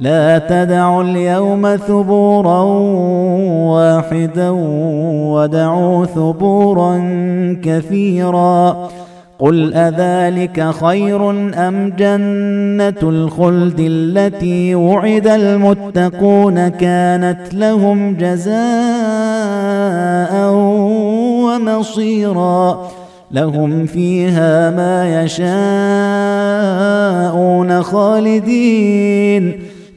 لا تدعوا اليوم ثبورا واحدا ودعوا ثبورا كثيرا. قل أذلك خير أم جنة الخلد التي وعد المتقون كانت لهم جزاء ومصيرا. لهم فيها ما يشاءون خالدين.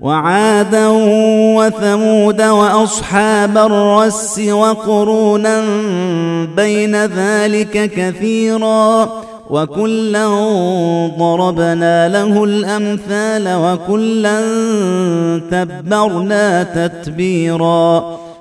وعادا وثمود وأصحاب الرس وقرونا بين ذلك كثيرا وكلا ضربنا له الأمثال وكلا تبرنا تتبيرا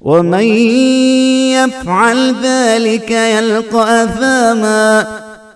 ومن يفعل ذلك يلقى أثاما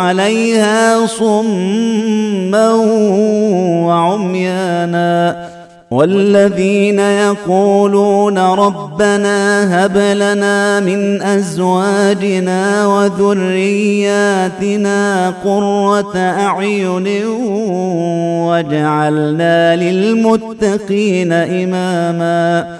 عليها صما وعميانا. والذين يقولون ربنا هب لنا من أزواجنا وذرياتنا قرة أعين واجعلنا للمتقين إماما.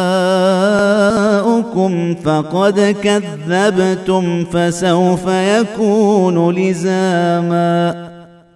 دعاؤكم فقد كذبتم فسوف يكون لزاما